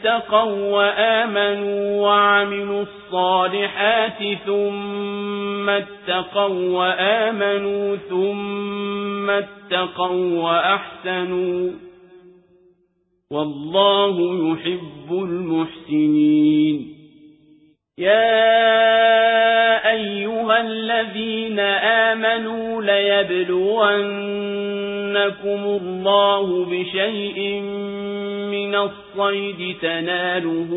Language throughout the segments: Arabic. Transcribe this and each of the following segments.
اتقوا وآمنوا وعملوا الصالحات ثم اتقوا وآمنوا ثم اتقوا وأحسنوا والله يحب المحسنين. يا آمنوا ليبلونكم الله بشيء من الصيد تناله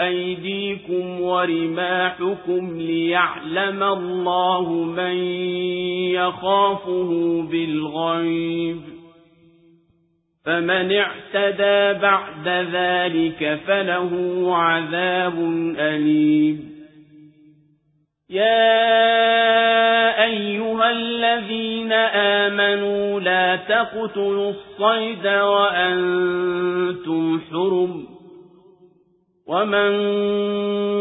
أيديكم ورماحكم ليعلم الله من يخافه بالغيب فمن اعتدى بعد ذلك فله عذاب أليم يا تقتلوا الصيد وأنتم حرم ومن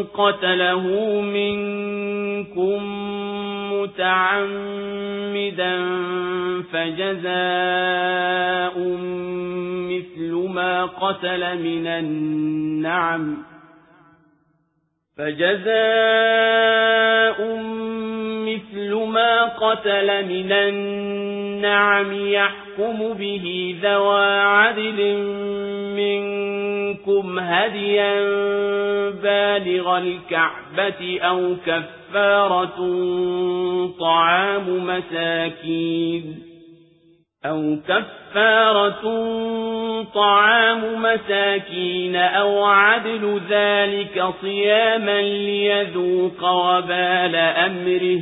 قتله منكم متعمدا فجزاء مثل ما قتل من النعم فجزاء مثل ما قتل من النعم يحكم به ذوى عدل منكم هديا بالغ الكعبة أو كفارة طعام مساكين أو كفارة طعام مساكين أو عدل ذلك صياما ليذوق وبال أمره